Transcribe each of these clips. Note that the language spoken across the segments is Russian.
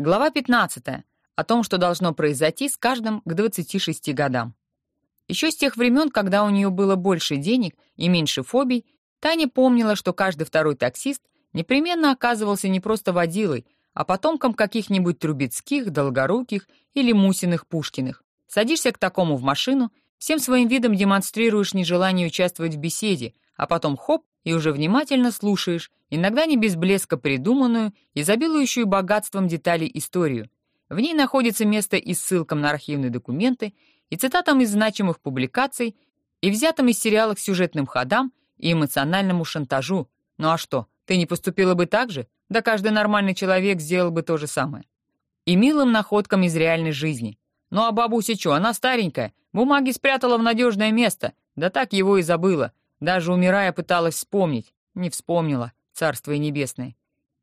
Глава 15. О том, что должно произойти с каждым к 26 годам. Еще с тех времен, когда у нее было больше денег и меньше фобий, Таня помнила, что каждый второй таксист непременно оказывался не просто водилой, а потомком каких-нибудь Трубецких, Долгоруких или Мусиных Пушкиных. Садишься к такому в машину, всем своим видом демонстрируешь нежелание участвовать в беседе, а потом хоп, и уже внимательно слушаешь, иногда не без блеска придуманную, изобилующую богатством деталей историю. В ней находится место и ссылкам на архивные документы, и цитатам из значимых публикаций, и взятым из сериалов сюжетным ходам и эмоциональному шантажу. Ну а что, ты не поступила бы так же? Да каждый нормальный человек сделал бы то же самое. И милым находкам из реальной жизни. Ну а бабуся чё, она старенькая, бумаги спрятала в надежное место, да так его и забыла. Даже умирая пыталась вспомнить. Не вспомнила, царство и небесное.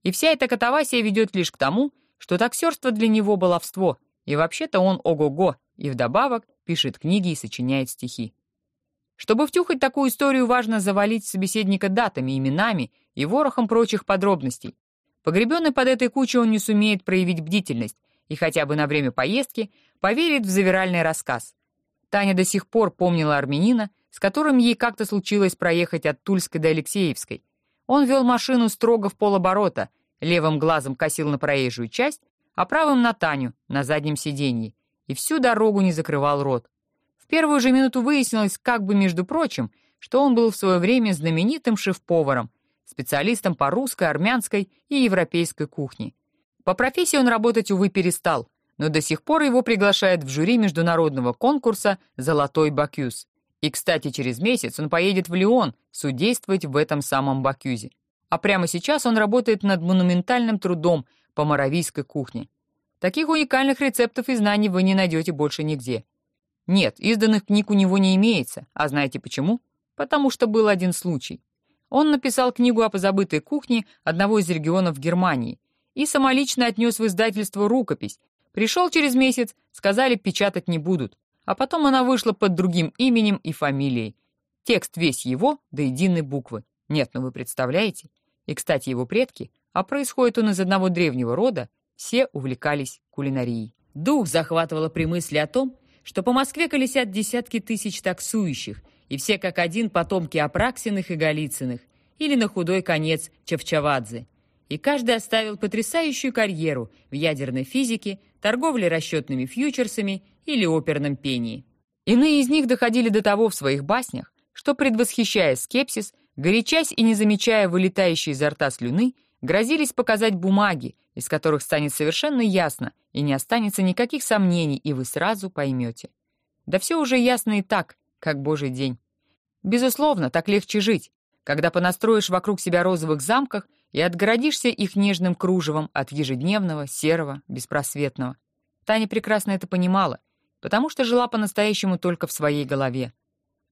И вся эта катавасия ведет лишь к тому, что таксерство для него баловство, и вообще-то он ого-го, и вдобавок пишет книги и сочиняет стихи. Чтобы втюхать такую историю, важно завалить собеседника датами, именами и ворохом прочих подробностей. Погребенный под этой кучей он не сумеет проявить бдительность и хотя бы на время поездки поверит в завиральный рассказ. Таня до сих пор помнила армянина, с которым ей как-то случилось проехать от Тульской до Алексеевской. Он вел машину строго в полоборота, левым глазом косил на проезжую часть, а правым на Таню, на заднем сиденье, и всю дорогу не закрывал рот. В первую же минуту выяснилось, как бы между прочим, что он был в свое время знаменитым шеф-поваром, специалистом по русской, армянской и европейской кухне. По профессии он работать, увы, перестал, но до сих пор его приглашают в жюри международного конкурса «Золотой Бакюз». И, кстати, через месяц он поедет в Лион судействовать в этом самом Бакюзе. А прямо сейчас он работает над монументальным трудом по моравийской кухне. Таких уникальных рецептов и знаний вы не найдете больше нигде. Нет, изданных книг у него не имеется. А знаете почему? Потому что был один случай. Он написал книгу о позабытой кухне одного из регионов Германии и самолично отнес в издательство рукопись. Пришел через месяц, сказали, печатать не будут. А потом она вышла под другим именем и фамилией. Текст весь его, до единой буквы. Нет, ну вы представляете? И, кстати, его предки, а происходит он из одного древнего рода, все увлекались кулинарией. Дух захватывало при мысли о том, что по Москве колесят десятки тысяч таксующих, и все как один потомки Апраксиных и Голицыных, или на худой конец Чавчавадзе. И каждый оставил потрясающую карьеру в ядерной физике, торговле расчетными фьючерсами или оперном пении. Иные из них доходили до того в своих баснях, что, предвосхищая скепсис, горячась и не замечая вылетающей изо рта слюны, грозились показать бумаги, из которых станет совершенно ясно и не останется никаких сомнений, и вы сразу поймете. Да все уже ясно и так, как божий день. Безусловно, так легче жить, когда понастроишь вокруг себя розовых замках и отгородишься их нежным кружевом от ежедневного, серого, беспросветного. Таня прекрасно это понимала, потому что жила по-настоящему только в своей голове.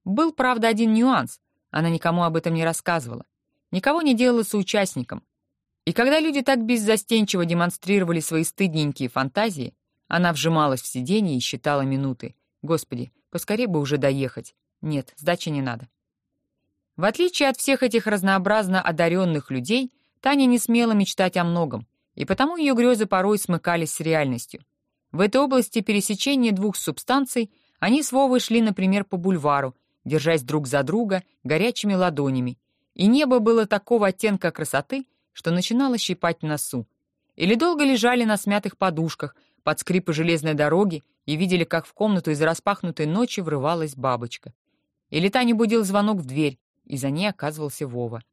Был, правда, один нюанс. Она никому об этом не рассказывала. Никого не делала соучастником. И когда люди так беззастенчиво демонстрировали свои стыдненькие фантазии, она вжималась в сиденье и считала минуты. Господи, поскорее бы уже доехать. Нет, сдачи не надо. В отличие от всех этих разнообразно одаренных людей, Таня не смела мечтать о многом, и потому ее грезы порой смыкались с реальностью. В этой области пересечения двух субстанций они с Вовой шли, например, по бульвару, держась друг за друга горячими ладонями, и небо было такого оттенка красоты, что начинало щипать носу. Или долго лежали на смятых подушках под скрипы железной дороги и видели, как в комнату из распахнутой ночи врывалась бабочка. Или Таня будил звонок в дверь, и за ней оказывался Вова.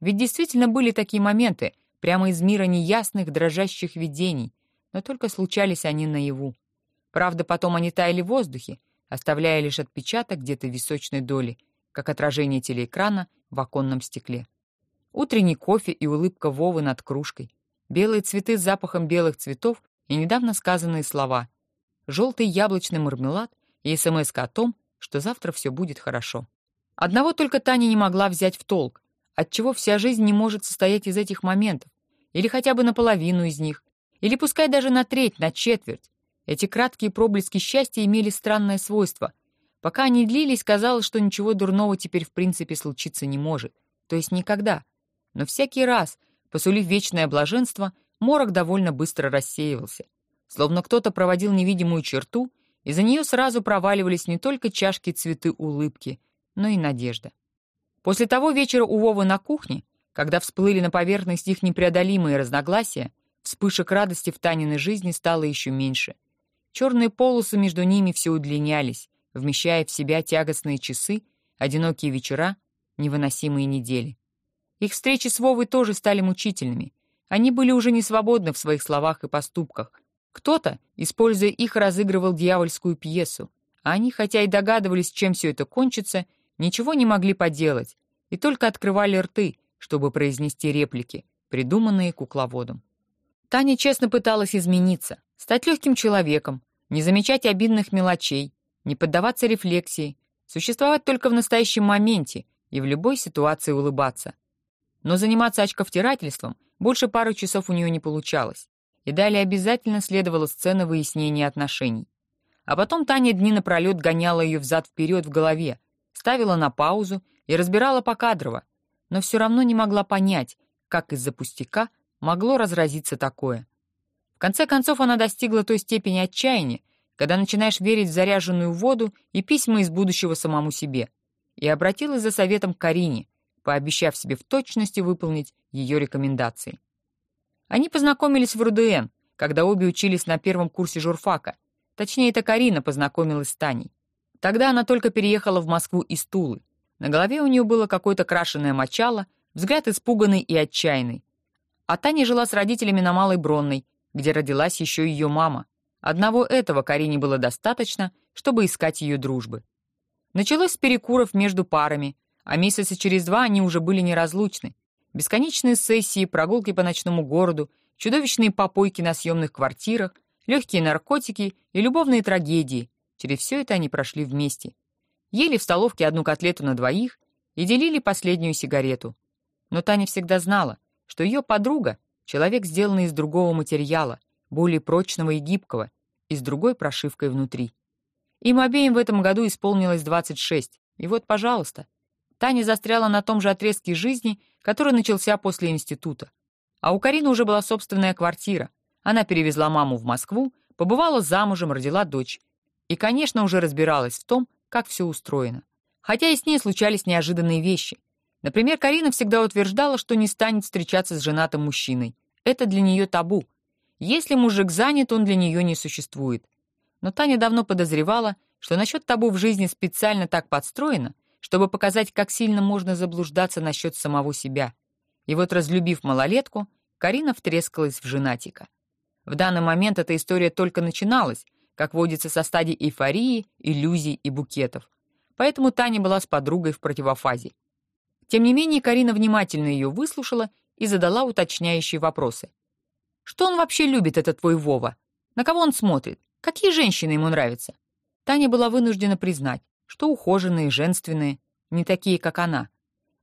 Ведь действительно были такие моменты, прямо из мира неясных, дрожащих видений, но только случались они наяву. Правда, потом они таяли в воздухе, оставляя лишь отпечаток где-то височной доли, как отражение телеэкрана в оконном стекле. Утренний кофе и улыбка Вовы над кружкой, белые цветы с запахом белых цветов и недавно сказанные слова, желтый яблочный мармелад и смс о том, что завтра все будет хорошо. Одного только Таня не могла взять в толк, отчего вся жизнь не может состоять из этих моментов, или хотя бы наполовину из них, или пускай даже на треть, на четверть. Эти краткие проблески счастья имели странное свойство. Пока они длились, казалось, что ничего дурного теперь в принципе случиться не может. То есть никогда. Но всякий раз, посулив вечное блаженство, морок довольно быстро рассеивался. Словно кто-то проводил невидимую черту, и за нее сразу проваливались не только чашки цветы улыбки, но и надежда. После того вечера у Вовы на кухне, когда всплыли на поверхность их непреодолимые разногласия, вспышек радости в Таниной жизни стало еще меньше. Черные полосы между ними все удлинялись, вмещая в себя тягостные часы, одинокие вечера, невыносимые недели. Их встречи с Вовой тоже стали мучительными. Они были уже не свободны в своих словах и поступках. Кто-то, используя их, разыгрывал дьявольскую пьесу, а они, хотя и догадывались, чем все это кончится, ничего не могли поделать и только открывали рты, чтобы произнести реплики, придуманные кукловодом. Таня честно пыталась измениться, стать легким человеком, не замечать обидных мелочей, не поддаваться рефлексии, существовать только в настоящем моменте и в любой ситуации улыбаться. Но заниматься очковтирательством больше пары часов у нее не получалось, и далее обязательно следовала сцена выяснения отношений. А потом Таня дни напролет гоняла ее взад-вперед в голове, ставила на паузу и разбирала покадрово, но все равно не могла понять, как из-за пустяка могло разразиться такое. В конце концов она достигла той степени отчаяния, когда начинаешь верить в заряженную воду и письма из будущего самому себе, и обратилась за советом к Карине, пообещав себе в точности выполнить ее рекомендации. Они познакомились в РУДН, когда обе учились на первом курсе журфака. Точнее, это Карина познакомилась с Таней. Тогда она только переехала в Москву из Тулы. На голове у нее было какое-то крашеное мочало, взгляд испуганный и отчаянный. А Таня жила с родителями на Малой Бронной, где родилась еще ее мама. Одного этого Карине было достаточно, чтобы искать ее дружбы. Началось с перекуров между парами, а месяца через два они уже были неразлучны. Бесконечные сессии, прогулки по ночному городу, чудовищные попойки на съемных квартирах, легкие наркотики и любовные трагедии, Через все это они прошли вместе. Ели в столовке одну котлету на двоих и делили последнюю сигарету. Но Таня всегда знала, что ее подруга — человек, сделанный из другого материала, более прочного и гибкого, и с другой прошивкой внутри. Им обеим в этом году исполнилось 26, и вот, пожалуйста, Таня застряла на том же отрезке жизни, который начался после института. А у Карины уже была собственная квартира. Она перевезла маму в Москву, побывала замужем, родила дочь и, конечно, уже разбиралась в том, как все устроено. Хотя и с ней случались неожиданные вещи. Например, Карина всегда утверждала, что не станет встречаться с женатым мужчиной. Это для нее табу. Если мужик занят, он для нее не существует. Но Таня давно подозревала, что насчет табу в жизни специально так подстроено, чтобы показать, как сильно можно заблуждаться насчет самого себя. И вот, разлюбив малолетку, Карина втрескалась в женатика. В данный момент эта история только начиналась, как водится со стадии эйфории, иллюзий и букетов. Поэтому Таня была с подругой в противофазе. Тем не менее, Карина внимательно ее выслушала и задала уточняющие вопросы. «Что он вообще любит, этот твой Вова? На кого он смотрит? Какие женщины ему нравятся?» Таня была вынуждена признать, что ухоженные, женственные, не такие, как она.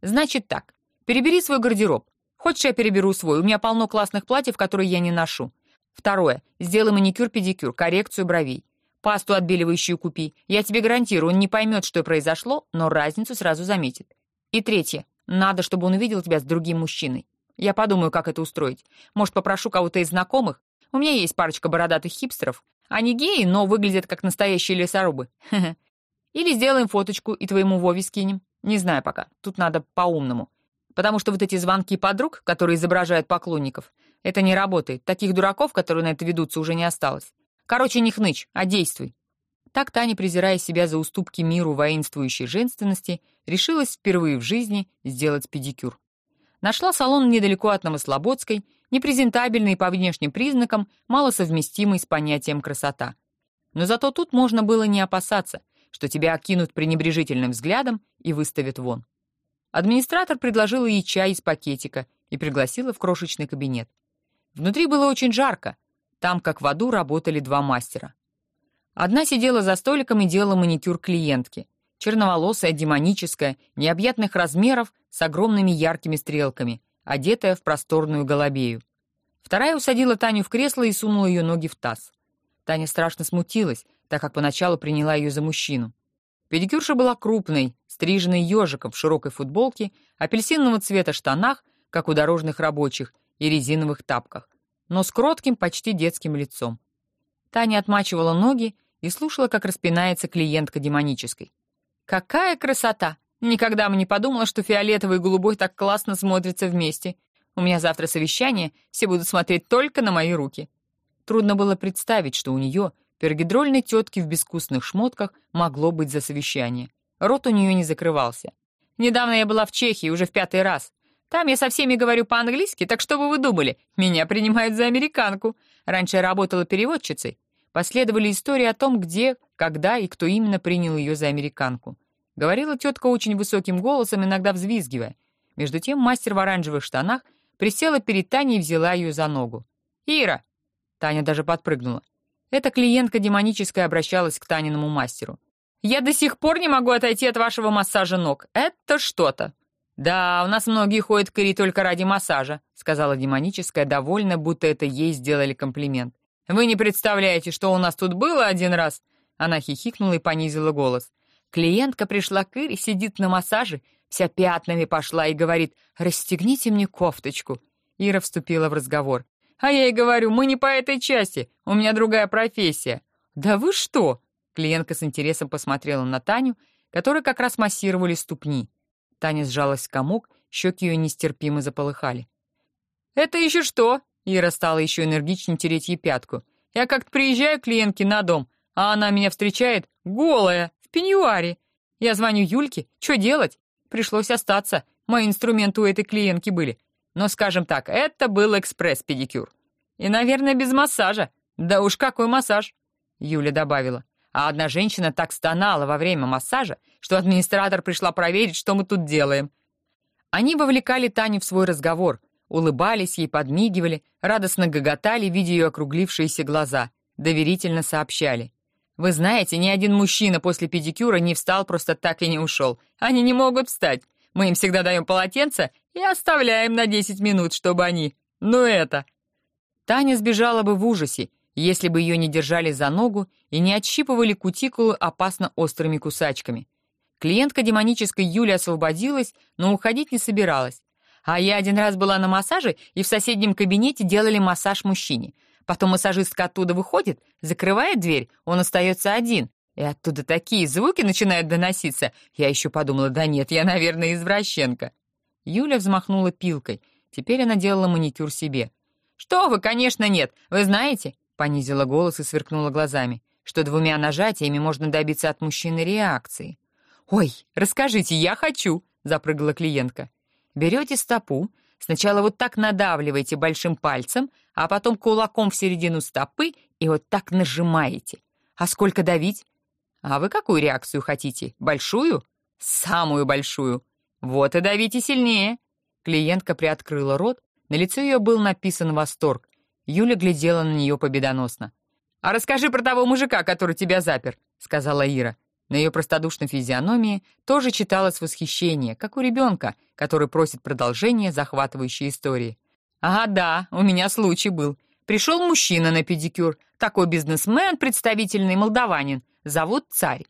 «Значит так, перебери свой гардероб. Хочешь, я переберу свой? У меня полно классных платьев, которые я не ношу. Второе. Сделай маникюр-педикюр, коррекцию бровей. Пасту отбеливающую купи. Я тебе гарантирую, он не поймет, что произошло, но разницу сразу заметит. И третье. Надо, чтобы он увидел тебя с другим мужчиной. Я подумаю, как это устроить. Может, попрошу кого-то из знакомых? У меня есть парочка бородатых хипстеров. Они геи, но выглядят как настоящие лесорубы. Или сделаем фоточку и твоему Вове скинем. Не знаю пока. Тут надо по-умному. Потому что вот эти звонки подруг, которые изображают поклонников, это не работает. Таких дураков, которые на это ведутся, уже не осталось. Короче, не хнычь, а действуй. Так Таня, презирая себя за уступки миру воинствующей женственности, решилась впервые в жизни сделать педикюр. Нашла салон недалеко от Новослободской, непрезентабельный по внешним признакам, малосовместимый с понятием красота. Но зато тут можно было не опасаться, что тебя окинут пренебрежительным взглядом и выставят вон. Администратор предложила ей чай из пакетика и пригласила в крошечный кабинет. Внутри было очень жарко. Там, как в аду, работали два мастера. Одна сидела за столиком и делала маникюр клиентки. Черноволосая, демоническая, необъятных размеров, с огромными яркими стрелками, одетая в просторную голубею. Вторая усадила Таню в кресло и сунула ее ноги в таз. Таня страшно смутилась, так как поначалу приняла ее за мужчину. Педикюрша была крупной, стриженной ежиком в широкой футболке, апельсинового цвета штанах, как у дорожных рабочих, и резиновых тапках. но с кротким, почти детским лицом. Таня отмачивала ноги и слушала, как распинается клиентка демонической. «Какая красота! Никогда бы не подумала, что фиолетовый и голубой так классно смотрятся вместе. У меня завтра совещание, все будут смотреть только на мои руки». Трудно было представить, что у нее, пергидрольной тетки в безвкусных шмотках, могло быть за совещание. Рот у нее не закрывался. «Недавно я была в Чехии, уже в пятый раз. Там я со всеми говорю по-английски, так что бы вы думали? Меня принимают за американку. Раньше я работала переводчицей. Последовали истории о том, где, когда и кто именно принял ее за американку. Говорила тетка очень высоким голосом, иногда взвизгивая. Между тем мастер в оранжевых штанах присела перед Таней и взяла ее за ногу. «Ира!» Таня даже подпрыгнула. Эта клиентка демоническая обращалась к Таниному мастеру. «Я до сих пор не могу отойти от вашего массажа ног. Это что-то!» «Да, у нас многие ходят к Ире только ради массажа», сказала демоническая, довольно, будто это ей сделали комплимент. «Вы не представляете, что у нас тут было один раз?» Она хихикнула и понизила голос. Клиентка пришла к Ире, сидит на массаже, вся пятнами пошла и говорит «Расстегните мне кофточку». Ира вступила в разговор. «А я ей говорю, мы не по этой части, у меня другая профессия». «Да вы что?» Клиентка с интересом посмотрела на Таню, которой как раз массировали ступни. Таня сжалась в комок, щеки ее нестерпимо заполыхали. «Это еще что?» Ира стала еще энергичнее тереть ей пятку. «Я как-то приезжаю к клиентке на дом, а она меня встречает голая, в пеньюаре. Я звоню Юльке, что делать? Пришлось остаться, мои инструменты у этой клиентки были. Но, скажем так, это был экспресс-педикюр. И, наверное, без массажа. Да уж какой массаж!» Юля добавила. А одна женщина так стонала во время массажа, что администратор пришла проверить, что мы тут делаем. Они вовлекали Таню в свой разговор, улыбались ей, подмигивали, радостно гоготали, видя ее округлившиеся глаза, доверительно сообщали. «Вы знаете, ни один мужчина после педикюра не встал просто так и не ушел. Они не могут встать. Мы им всегда даем полотенце и оставляем на 10 минут, чтобы они... Ну это...» Таня сбежала бы в ужасе, если бы ее не держали за ногу и не отщипывали кутикулу опасно острыми кусачками. Клиентка демонической Юли освободилась, но уходить не собиралась. А я один раз была на массаже, и в соседнем кабинете делали массаж мужчине. Потом массажистка оттуда выходит, закрывает дверь, он остается один. И оттуда такие звуки начинают доноситься. Я еще подумала, да нет, я, наверное, извращенка. Юля взмахнула пилкой. Теперь она делала маникюр себе. «Что вы, конечно, нет. Вы знаете, понизила голос и сверкнула глазами, что двумя нажатиями можно добиться от мужчины реакции. «Ой, расскажите, я хочу!» — запрыгала клиентка. Берете стопу, сначала вот так надавливаете большим пальцем, а потом кулаком в середину стопы и вот так нажимаете. А сколько давить? А вы какую реакцию хотите? Большую? Самую большую. Вот и давите сильнее. Клиентка приоткрыла рот, на лице ее был написан восторг. Юля глядела на нее победоносно. «А расскажи про того мужика, который тебя запер», — сказала Ира. На ее простодушной физиономии тоже читалось восхищение, как у ребенка, который просит продолжения захватывающей истории. «Ага, да, у меня случай был. Пришел мужчина на педикюр, такой бизнесмен, представительный молдаванин. Зовут Царь».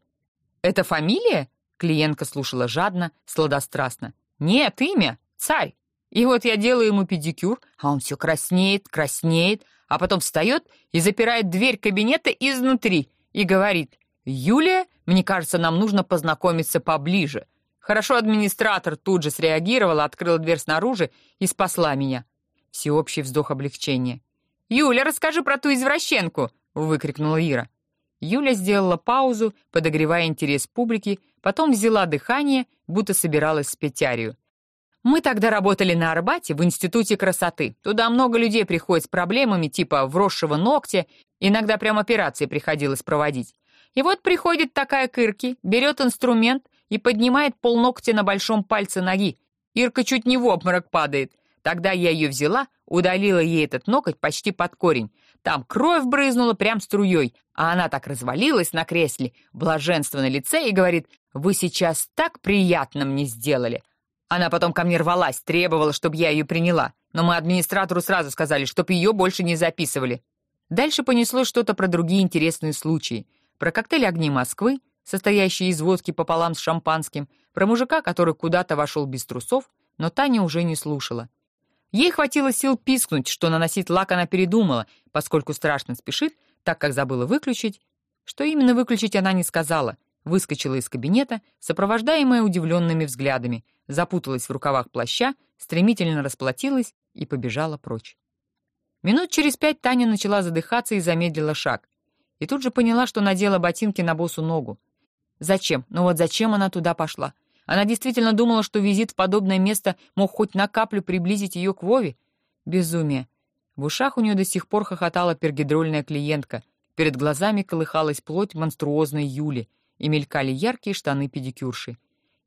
«Это фамилия?» — клиентка слушала жадно, сладострастно. «Нет, имя. Царь. И вот я делаю ему педикюр, а он все краснеет, краснеет, а потом встает и запирает дверь кабинета изнутри и говорит, «Юлия, мне кажется, нам нужно познакомиться поближе». Хорошо администратор тут же среагировала, открыла дверь снаружи и спасла меня. Всеобщий вздох облегчения. «Юля, расскажи про ту извращенку!» — выкрикнула Ира. Юля сделала паузу, подогревая интерес публики, потом взяла дыхание, будто собиралась спеть арию. Мы тогда работали на Арбате в Институте красоты. Туда много людей приходят с проблемами типа вросшего ногтя, иногда прям операции приходилось проводить. И вот приходит такая Кырки, берет инструмент и поднимает полногтя на большом пальце ноги. Ирка чуть не в обморок падает. Тогда я ее взяла, удалила ей этот ноготь почти под корень. Там кровь брызнула прям струей, а она так развалилась на кресле, блаженство на лице и говорит, «Вы сейчас так приятно мне сделали, она потом ко мне рвалась, требовала, чтобы я ее приняла, но мы администратору сразу сказали, чтобы ее больше не записывали. Дальше понеслось что-то про другие интересные случаи. Про коктейль «Огни Москвы», состоящий из водки пополам с шампанским, про мужика, который куда-то вошел без трусов, но Таня уже не слушала. Ей хватило сил пискнуть, что наносить лак она передумала, поскольку страшно спешит, так как забыла выключить. Что именно выключить она не сказала. Выскочила из кабинета, сопровождаемая удивленными взглядами, запуталась в рукавах плаща, стремительно расплатилась и побежала прочь. Минут через пять Таня начала задыхаться и замедлила шаг. И тут же поняла, что надела ботинки на босу ногу. Зачем? Ну вот зачем она туда пошла? Она действительно думала, что визит в подобное место мог хоть на каплю приблизить ее к Вове? Безумие. В ушах у нее до сих пор хохотала пергидрольная клиентка. Перед глазами колыхалась плоть монструозной Юли, и мелькали яркие штаны педикюрши.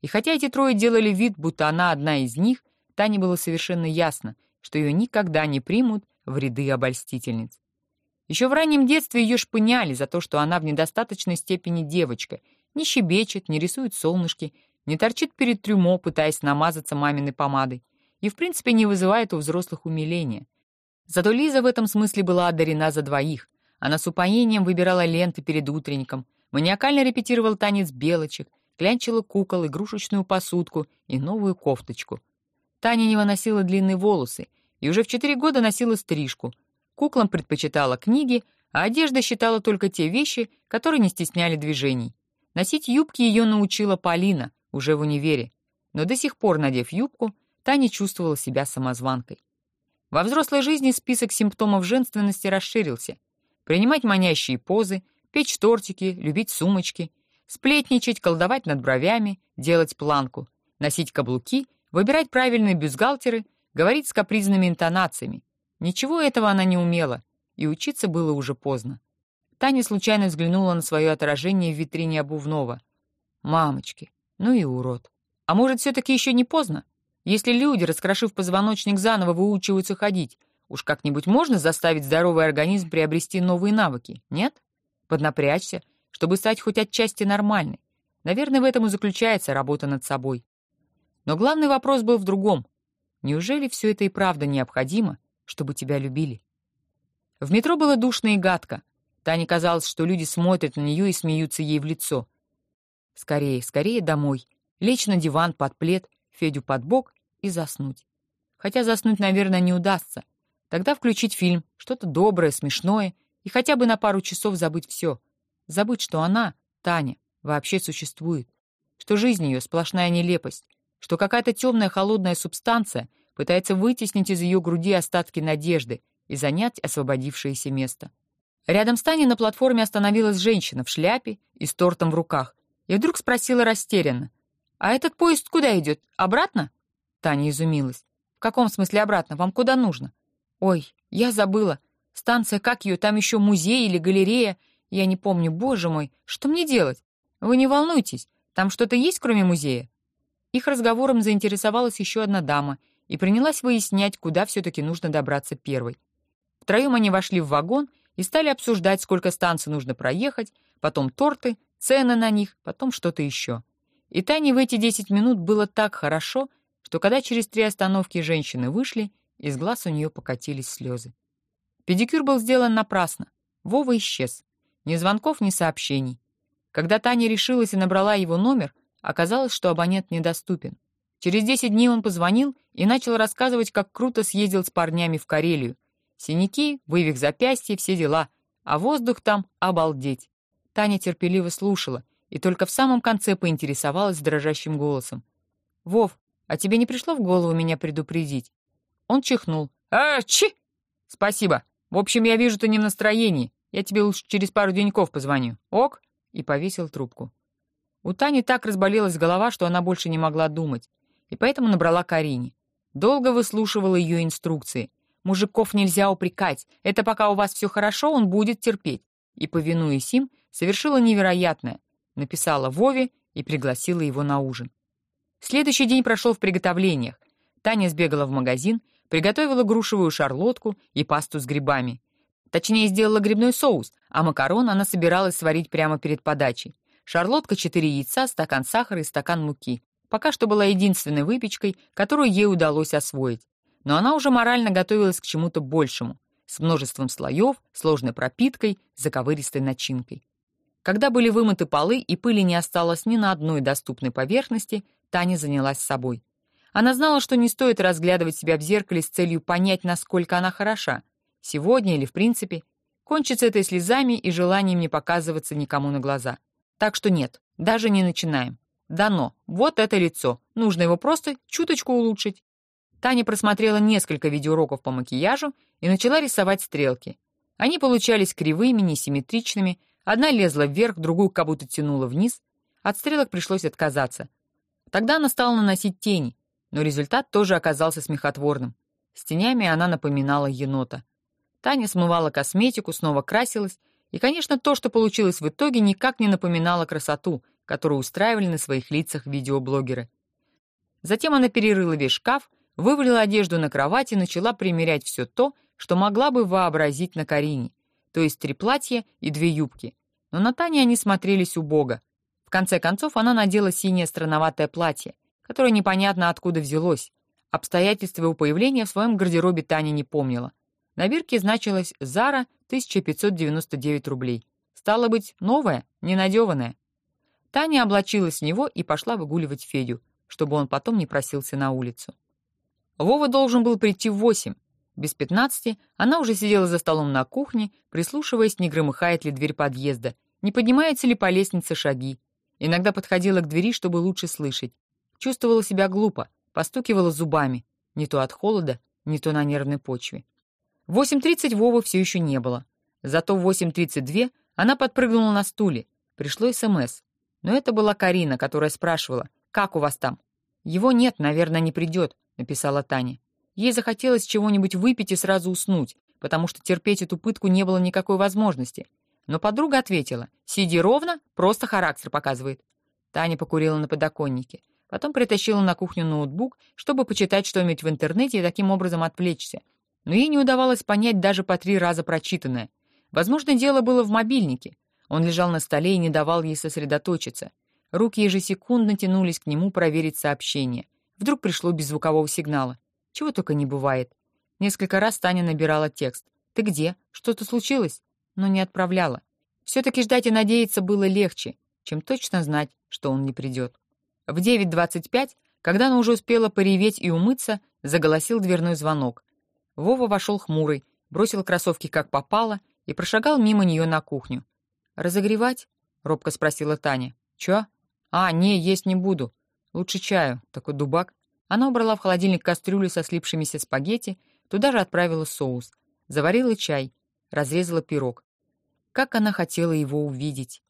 И хотя эти трое делали вид, будто она одна из них, Тане было совершенно ясно, что ее никогда не примут в ряды обольстительниц. Еще в раннем детстве ее шпыняли за то, что она в недостаточной степени девочка, не щебечет, не рисует солнышки, не торчит перед трюмо, пытаясь намазаться маминой помадой, и, в принципе, не вызывает у взрослых умиления. Зато Лиза в этом смысле была одарена за двоих. Она с упоением выбирала ленты перед утренником, маниакально репетировала танец белочек, клянчила кукол, игрушечную посудку и новую кофточку. Таня не выносила длинные волосы и уже в четыре года носила стрижку. Куклам предпочитала книги, а одежда считала только те вещи, которые не стесняли движений. Носить юбки ее научила Полина, уже в универе, но до сих пор, надев юбку, Таня чувствовала себя самозванкой. Во взрослой жизни список симптомов женственности расширился. Принимать манящие позы, печь тортики, любить сумочки, сплетничать, колдовать над бровями, делать планку, носить каблуки, выбирать правильные бюстгальтеры, говорить с капризными интонациями. Ничего этого она не умела, и учиться было уже поздно. Таня случайно взглянула на свое отражение в витрине обувного. «Мамочки, ну и урод. А может, все-таки еще не поздно? Если люди, раскрошив позвоночник заново, выучиваются ходить, уж как-нибудь можно заставить здоровый организм приобрести новые навыки, нет? Поднапрячься, чтобы стать хоть отчасти нормальной. Наверное, в этом и заключается работа над собой. Но главный вопрос был в другом. Неужели все это и правда необходимо, чтобы тебя любили? В метро было душно и гадко. Тане казалось, что люди смотрят на нее и смеются ей в лицо. Скорее, скорее домой. Лечь на диван под плед, Федю под бок и заснуть. Хотя заснуть, наверное, не удастся. Тогда включить фильм, что-то доброе, смешное, и хотя бы на пару часов забыть все. Забыть, что она, Таня, вообще существует. Что жизнь ее сплошная нелепость. Что какая-то темная холодная субстанция пытается вытеснить из ее груди остатки надежды и занять освободившееся место. Рядом с Таней на платформе остановилась женщина в шляпе и с тортом в руках. И вдруг спросила растерянно. «А этот поезд куда идет? Обратно?» Таня изумилась. «В каком смысле обратно? Вам куда нужно?» «Ой, я забыла. Станция, как ее, там еще музей или галерея? Я не помню, боже мой, что мне делать? Вы не волнуйтесь, там что-то есть, кроме музея?» Их разговором заинтересовалась еще одна дама и принялась выяснять, куда все-таки нужно добраться первой. Втроем они вошли в вагон и стали обсуждать, сколько станций нужно проехать, потом торты, цены на них, потом что-то еще. И Тане в эти десять минут было так хорошо, что когда через три остановки женщины вышли, из глаз у нее покатились слезы. Педикюр был сделан напрасно. Вова исчез. Ни звонков, ни сообщений. Когда Таня решилась и набрала его номер, оказалось, что абонент недоступен. Через десять дней он позвонил и начал рассказывать, как круто съездил с парнями в Карелию. Синяки, вывих запястья, все дела. А воздух там — обалдеть. Таня терпеливо слушала и только в самом конце поинтересовалась дрожащим голосом. «Вов, а тебе не пришло в голову меня предупредить?» Он чихнул. «А, чи!» «Спасибо. В общем, я вижу, ты не в настроении. Я тебе лучше через пару деньков позвоню. Ок?» И повесил трубку. У Тани так разболелась голова, что она больше не могла думать, и поэтому набрала Карине. Долго выслушивала ее инструкции. Мужиков нельзя упрекать. Это пока у вас все хорошо, он будет терпеть. И, повинуясь им, совершила невероятное. Написала Вове и пригласила его на ужин. Следующий день прошел в приготовлениях. Таня сбегала в магазин, приготовила грушевую шарлотку и пасту с грибами. Точнее, сделала грибной соус, а макарон она собиралась сварить прямо перед подачей. Шарлотка, четыре яйца, стакан сахара и стакан муки. Пока что была единственной выпечкой, которую ей удалось освоить. Но она уже морально готовилась к чему-то большему, с множеством слоев, сложной пропиткой, заковыристой начинкой. Когда были вымыты полы и пыли не осталось ни на одной доступной поверхности, Таня занялась собой. Она знала, что не стоит разглядывать себя в зеркале с целью понять, насколько она хороша. Сегодня или в принципе. Кончится это слезами и желанием не показываться никому на глаза. Так что нет, даже не начинаем. Дано. Вот это лицо. Нужно его просто чуточку улучшить. Таня просмотрела несколько видеоуроков по макияжу и начала рисовать стрелки. Они получались кривыми, несимметричными, одна лезла вверх, другую как будто тянула вниз. От стрелок пришлось отказаться. Тогда она стала наносить тени, но результат тоже оказался смехотворным. С тенями она напоминала енота. Таня смывала косметику, снова красилась, и, конечно, то, что получилось в итоге, никак не напоминало красоту, которую устраивали на своих лицах видеоблогеры. Затем она перерыла весь шкаф, вывалила одежду на кровать и начала примерять все то, что могла бы вообразить на Карине, то есть три платья и две юбки. Но на Тане они смотрелись убого. В конце концов, она надела синее странноватое платье, которое непонятно откуда взялось. Обстоятельства его появления в своем гардеробе Таня не помнила. На бирке значилось «Зара» 1599 рублей. Стало быть, новое, ненадеванное. Таня облачилась в него и пошла выгуливать Федю, чтобы он потом не просился на улицу. Вова должен был прийти в восемь. Без пятнадцати она уже сидела за столом на кухне, прислушиваясь, не громыхает ли дверь подъезда, не поднимаются ли по лестнице шаги. Иногда подходила к двери, чтобы лучше слышать. Чувствовала себя глупо, постукивала зубами, не то от холода, не то на нервной почве. В 8.30 Вовы все еще не было. Зато в 8.32 она подпрыгнула на стуле. Пришло СМС. Но это была Карина, которая спрашивала, «Как у вас там?» «Его нет, наверное, не придет», — написала Таня. Ей захотелось чего-нибудь выпить и сразу уснуть, потому что терпеть эту пытку не было никакой возможности. Но подруга ответила, «Сиди ровно, просто характер показывает». Таня покурила на подоконнике. Потом притащила на кухню ноутбук, чтобы почитать что-нибудь в интернете и таким образом отвлечься. Но ей не удавалось понять даже по три раза прочитанное. Возможно, дело было в мобильнике. Он лежал на столе и не давал ей сосредоточиться. Руки ежесекундно тянулись к нему проверить сообщение. Вдруг пришло без звукового сигнала. Чего только не бывает. Несколько раз Таня набирала текст. «Ты где? Что-то случилось?» Но не отправляла. Все-таки ждать и надеяться было легче, чем точно знать, что он не придет. В 9.25, когда она уже успела пореветь и умыться, заголосил дверной звонок. Вова вошел хмурый, бросил кроссовки как попало и прошагал мимо нее на кухню. «Разогревать?» — робко спросила Таня. «Чё?» «А, не, есть не буду. Лучше чаю. Такой дубак». Она убрала в холодильник кастрюлю со слипшимися спагетти, туда же отправила соус. Заварила чай, разрезала пирог. Как она хотела его увидеть.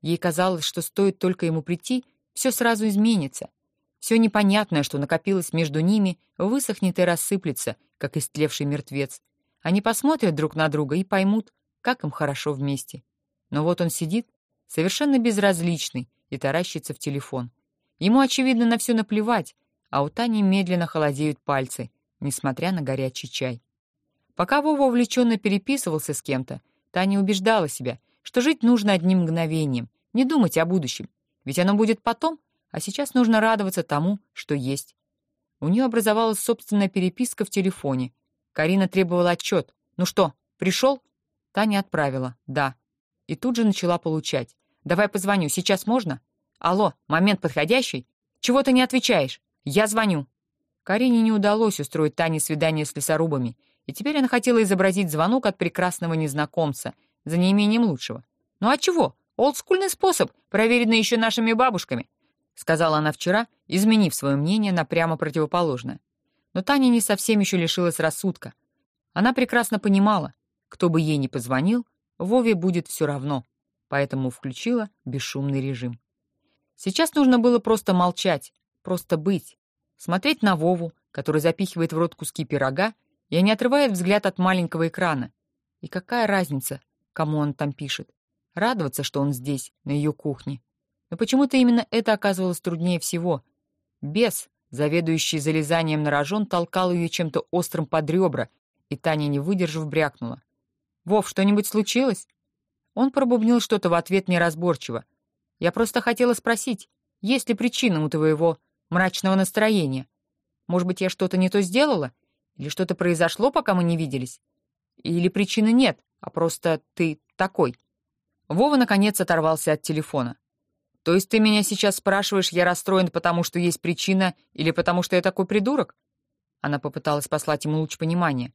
Ей казалось, что стоит только ему прийти, все сразу изменится. Все непонятное, что накопилось между ними, высохнет и рассыплется, как истлевший мертвец. Они посмотрят друг на друга и поймут, как им хорошо вместе. Но вот он сидит, совершенно безразличный, и таращится в телефон. Ему, очевидно, на все наплевать, а у Тани медленно холодеют пальцы, несмотря на горячий чай. Пока Вова увлеченно переписывался с кем-то, Таня убеждала себя, что жить нужно одним мгновением, не думать о будущем, ведь оно будет потом, а сейчас нужно радоваться тому, что есть. У нее образовалась собственная переписка в телефоне. Карина требовала отчет. «Ну что, пришел?» Таня отправила «да». И тут же начала получать. «Давай позвоню, сейчас можно?» «Алло, момент подходящий? Чего ты не отвечаешь? Я звоню». Карине не удалось устроить Тане свидание с лесорубами, и теперь она хотела изобразить звонок от прекрасного незнакомца, за неимением лучшего. «Ну а чего? Олдскульный способ, проверенный еще нашими бабушками», сказала она вчера, изменив свое мнение на прямо противоположное. Но Таня не совсем еще лишилась рассудка. Она прекрасно понимала, кто бы ей ни позвонил, Вове будет все равно, поэтому включила бесшумный режим. Сейчас нужно было просто молчать, просто быть, смотреть на Вову, который запихивает в рот куски пирога и не отрывает взгляд от маленького экрана. И какая разница, кому он там пишет? Радоваться, что он здесь, на ее кухне. Но почему-то именно это оказывалось труднее всего. Бес, заведующий залезанием на рожон, толкал ее чем-то острым под ребра, и Таня, не выдержав, брякнула. «Вов, что-нибудь случилось?» Он пробубнил что-то в ответ неразборчиво. «Я просто хотела спросить, есть ли причина у твоего мрачного настроения? Может быть, я что-то не то сделала? Или что-то произошло, пока мы не виделись? Или причины нет, а просто ты такой?» Вова, наконец, оторвался от телефона. То есть ты меня сейчас спрашиваешь, я расстроен, потому что есть причина или потому что я такой придурок? Она попыталась послать ему луч понимания.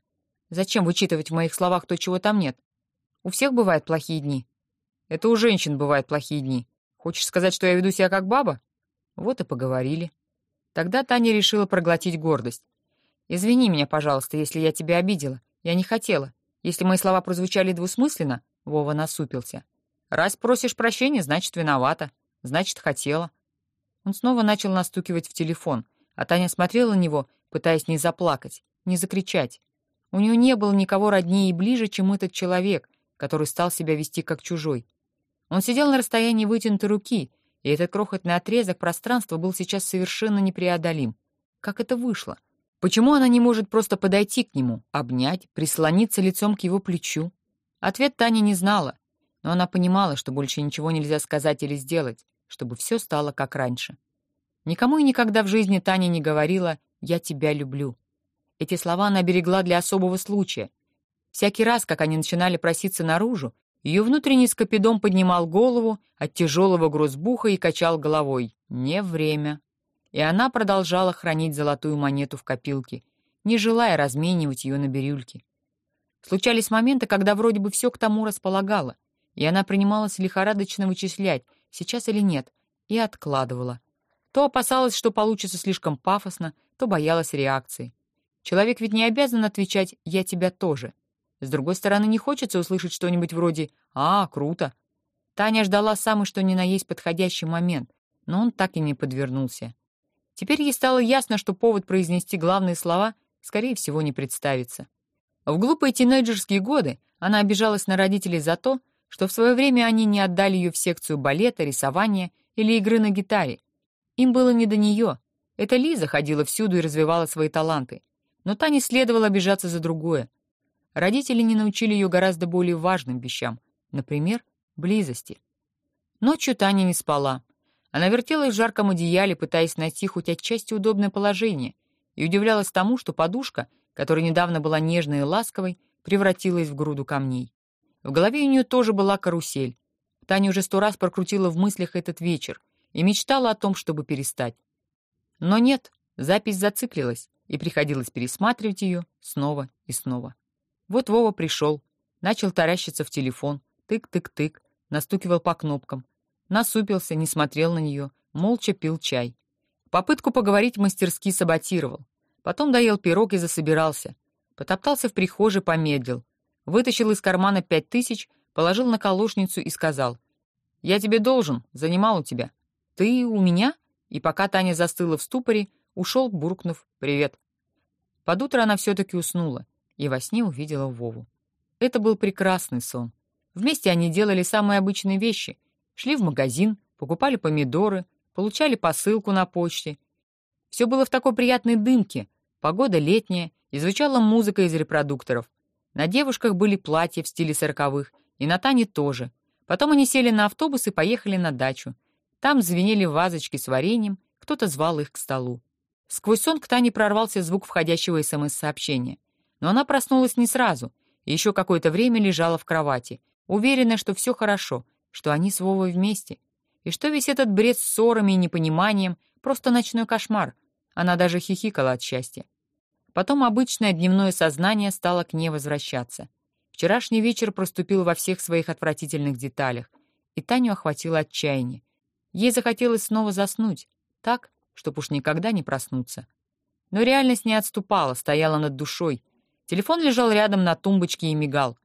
Зачем вычитывать в моих словах то, чего там нет? У всех бывают плохие дни. Это у женщин бывают плохие дни. Хочешь сказать, что я веду себя как баба? Вот и поговорили. Тогда Таня решила проглотить гордость. «Извини меня, пожалуйста, если я тебя обидела. Я не хотела. Если мои слова прозвучали двусмысленно...» Вова насупился. «Раз просишь прощения, значит, виновата. Значит, хотела». Он снова начал настукивать в телефон, а Таня смотрела на него, пытаясь не заплакать, не закричать. У нее не было никого роднее и ближе, чем этот человек, который стал себя вести как чужой. Он сидел на расстоянии вытянутой руки, и этот крохотный отрезок пространства был сейчас совершенно непреодолим. Как это вышло? Почему она не может просто подойти к нему, обнять, прислониться лицом к его плечу? Ответ Таня не знала, но она понимала, что больше ничего нельзя сказать или сделать, чтобы все стало как раньше. Никому и никогда в жизни Таня не говорила «я тебя люблю». Эти слова она берегла для особого случая. Всякий раз, как они начинали проситься наружу, ее внутренний скопидом поднимал голову от тяжелого грузбуха и качал головой. Не время и она продолжала хранить золотую монету в копилке, не желая разменивать ее на бирюльки. Случались моменты, когда вроде бы все к тому располагало, и она принималась лихорадочно вычислять, сейчас или нет, и откладывала. То опасалась, что получится слишком пафосно, то боялась реакции. Человек ведь не обязан отвечать «я тебя тоже». С другой стороны, не хочется услышать что-нибудь вроде «а, круто». Таня ждала самый что ни на есть подходящий момент, но он так и не подвернулся. Теперь ей стало ясно, что повод произнести главные слова, скорее всего, не представится. В глупые тинейджерские годы она обижалась на родителей за то, что в свое время они не отдали ее в секцию балета, рисования или игры на гитаре. Им было не до нее. Это Лиза ходила всюду и развивала свои таланты. Но та не следовало обижаться за другое. Родители не научили ее гораздо более важным вещам, например, близости. Ночью Таня не спала. Она вертелась в жарком одеяле, пытаясь найти хоть отчасти удобное положение, и удивлялась тому, что подушка, которая недавно была нежной и ласковой, превратилась в груду камней. В голове у нее тоже была карусель. Таня уже сто раз прокрутила в мыслях этот вечер и мечтала о том, чтобы перестать. Но нет, запись зациклилась, и приходилось пересматривать ее снова и снова. Вот Вова пришел, начал таращиться в телефон, тык-тык-тык, настукивал по кнопкам, насупился, не смотрел на нее, молча пил чай. Попытку поговорить мастерски саботировал. Потом доел пирог и засобирался. Потоптался в прихожей, помедлил. Вытащил из кармана пять тысяч, положил на колошницу и сказал. «Я тебе должен, занимал у тебя». «Ты у меня?» И пока Таня застыла в ступоре, ушел, буркнув «Привет». Под утро она все-таки уснула и во сне увидела Вову. Это был прекрасный сон. Вместе они делали самые обычные вещи, Шли в магазин, покупали помидоры, получали посылку на почте. Все было в такой приятной дымке. Погода летняя, и звучала музыка из репродукторов. На девушках были платья в стиле сороковых, и на Тане тоже. Потом они сели на автобус и поехали на дачу. Там звенели вазочки с вареньем, кто-то звал их к столу. Сквозь сон к Тане прорвался звук входящего СМС-сообщения. Но она проснулась не сразу, и еще какое-то время лежала в кровати, уверенная, что все хорошо — что они с Вовой вместе, и что весь этот бред ссорами и непониманием — просто ночной кошмар. Она даже хихикала от счастья. Потом обычное дневное сознание стало к ней возвращаться. Вчерашний вечер проступил во всех своих отвратительных деталях, и Таню охватило отчаяние. Ей захотелось снова заснуть, так, чтоб уж никогда не проснуться. Но реальность не отступала, стояла над душой. Телефон лежал рядом на тумбочке и мигал.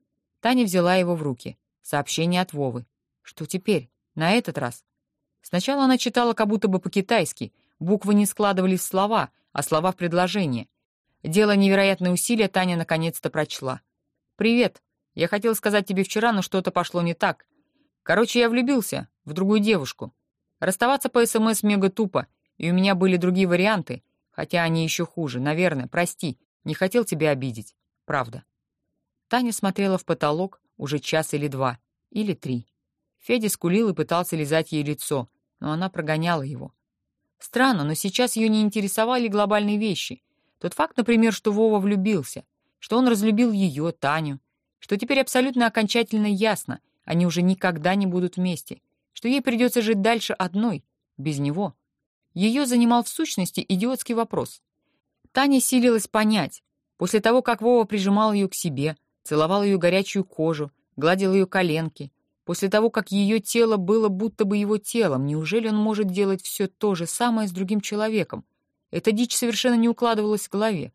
Таня взяла его в руки. Сообщение от Вовы. Что теперь? На этот раз? Сначала она читала как будто бы по-китайски. Буквы не складывались в слова, а слова в предложение. Делая невероятные усилия, Таня наконец-то прочла. «Привет. Я хотел сказать тебе вчера, но что-то пошло не так. Короче, я влюбился в другую девушку. Расставаться по СМС мега тупо, и у меня были другие варианты, хотя они еще хуже. Наверное, прости, не хотел тебя обидеть. Правда». Таня смотрела в потолок уже час или два, или три. Федя скулил и пытался лизать ей лицо, но она прогоняла его. Странно, но сейчас ее не интересовали глобальные вещи. Тот факт, например, что Вова влюбился, что он разлюбил ее, Таню, что теперь абсолютно окончательно ясно, они уже никогда не будут вместе. что ей придется жить дальше одной, без него. Ее занимал в сущности идиотский вопрос. Таня силилась понять. После того, как Вова прижимал ее к себе, целовал ее горячую кожу, гладил ее коленки, после того, как ее тело было будто бы его телом, неужели он может делать все то же самое с другим человеком? Эта дичь совершенно не укладывалась в голове.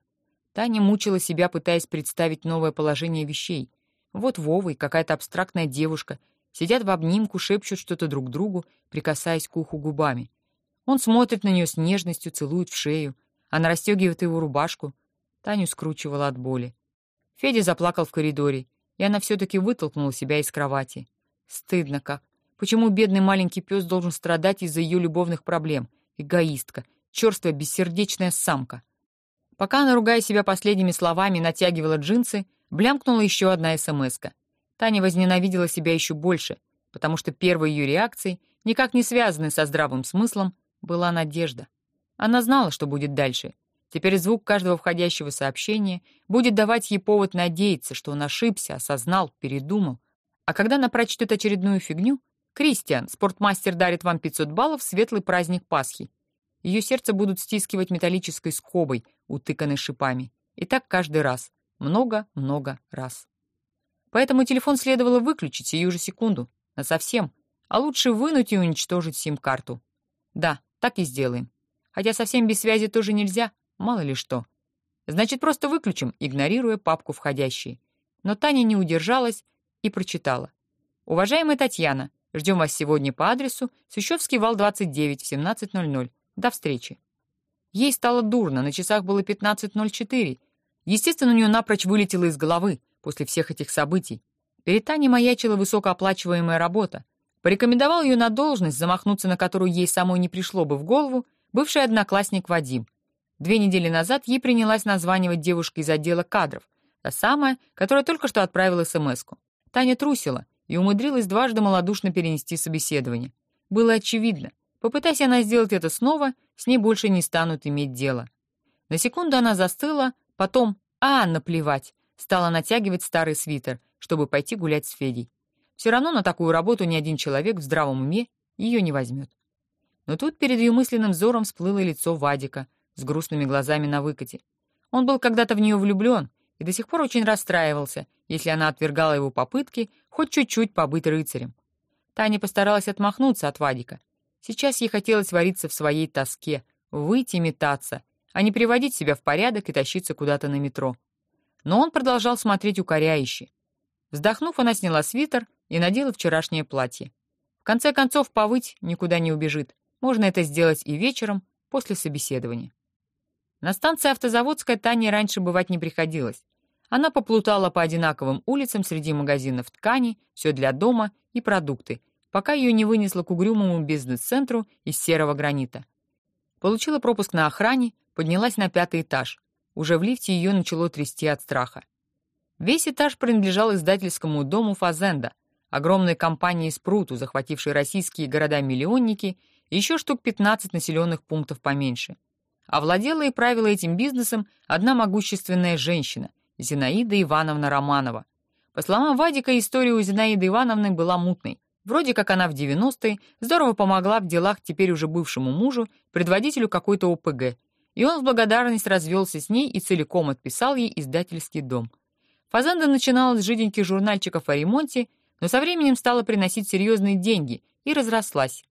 Таня мучила себя, пытаясь представить новое положение вещей. Вот Вова и какая-то абстрактная девушка сидят в обнимку, шепчут что-то друг другу, прикасаясь к уху губами. Он смотрит на нее с нежностью, целует в шею. Она расстегивает его рубашку. Таню скручивала от боли. Федя заплакал в коридоре, и она все-таки вытолкнула себя из кровати. Стыдно как. Почему бедный маленький пес должен страдать из-за ее любовных проблем? Эгоистка, черствая, бессердечная самка. Пока она, ругая себя последними словами, натягивала джинсы, блямкнула еще одна смс -ка. Таня возненавидела себя еще больше, потому что первой ее реакцией, никак не связанной со здравым смыслом, была надежда. Она знала, что будет дальше. Теперь звук каждого входящего сообщения будет давать ей повод надеяться, что он ошибся, осознал, передумал. А когда она прочтет очередную фигню, «Кристиан, спортмастер дарит вам 500 баллов в светлый праздник Пасхи». Ее сердце будут стискивать металлической скобой, утыканной шипами. И так каждый раз. Много-много раз. Поэтому телефон следовало выключить сию же секунду. Насовсем. А лучше вынуть и уничтожить сим-карту. Да, так и сделаем. Хотя совсем без связи тоже нельзя, мало ли что. Значит, просто выключим, игнорируя папку входящие. Но Таня не удержалась и прочитала. «Уважаемая Татьяна, ждем вас сегодня по адресу Сущевский вал 29 в 17.00. До встречи». Ей стало дурно, на часах было 15.04. Естественно, у нее напрочь вылетело из головы после всех этих событий. Перед Таней маячила высокооплачиваемая работа. Порекомендовал ее на должность, замахнуться на которую ей самой не пришло бы в голову, бывший одноклассник Вадим. Две недели назад ей принялась названивать девушка из отдела кадров, та самая, которая только что отправила смс -ку. Таня трусила и умудрилась дважды малодушно перенести собеседование. Было очевидно, попытаясь она сделать это снова, с ней больше не станут иметь дело. На секунду она застыла, потом, а, наплевать, стала натягивать старый свитер, чтобы пойти гулять с Федей. Все равно на такую работу ни один человек в здравом уме ее не возьмет. Но тут перед ее мысленным взором всплыло лицо Вадика с грустными глазами на выкате. Он был когда-то в нее влюблен и до сих пор очень расстраивался, если она отвергала его попытки хоть чуть-чуть побыть рыцарем. Таня постаралась отмахнуться от Вадика. Сейчас ей хотелось вариться в своей тоске, выйти метаться, а не приводить себя в порядок и тащиться куда-то на метро. Но он продолжал смотреть укоряюще. Вздохнув, она сняла свитер и надела вчерашнее платье. В конце концов, повыть никуда не убежит. Можно это сделать и вечером, после собеседования. На станции автозаводская Тане раньше бывать не приходилось. Она поплутала по одинаковым улицам среди магазинов ткани, все для дома и продукты, пока ее не вынесло к угрюмому бизнес-центру из серого гранита. Получила пропуск на охране, поднялась на пятый этаж. Уже в лифте ее начало трясти от страха. Весь этаж принадлежал издательскому дому «Фазенда», огромной компании «Спруту», захватившей российские города-миллионники и еще штук 15 населенных пунктов поменьше. А владела и правила этим бизнесом одна могущественная женщина, Зинаида Ивановна Романова. По словам Вадика, история у Зинаиды Ивановны была мутной. Вроде как она в 90-е здорово помогла в делах теперь уже бывшему мужу, предводителю какой-то ОПГ, и он в благодарность развелся с ней и целиком отписал ей издательский дом. Фазенда начинала с жиденьких журнальчиков о ремонте, но со временем стала приносить серьезные деньги и разрослась.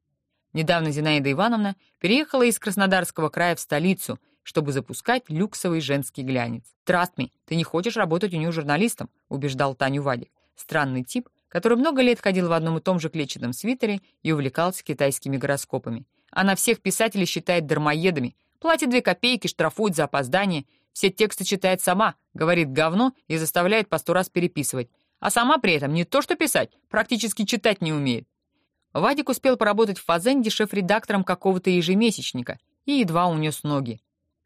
Недавно Зинаида Ивановна переехала из Краснодарского края в столицу, чтобы запускать люксовый женский глянец. «Trust me, ты не хочешь работать у нее журналистом», — убеждал Таню Вадик. Странный тип, который много лет ходил в одном и том же клетчатом свитере и увлекался китайскими гороскопами. Она всех писателей считает дармоедами, платит две копейки, штрафует за опоздание, все тексты читает сама, говорит говно и заставляет по сто раз переписывать. А сама при этом не то что писать, практически читать не умеет. Вадик успел поработать в Фазенде шеф-редактором какого-то ежемесячника и едва унес ноги.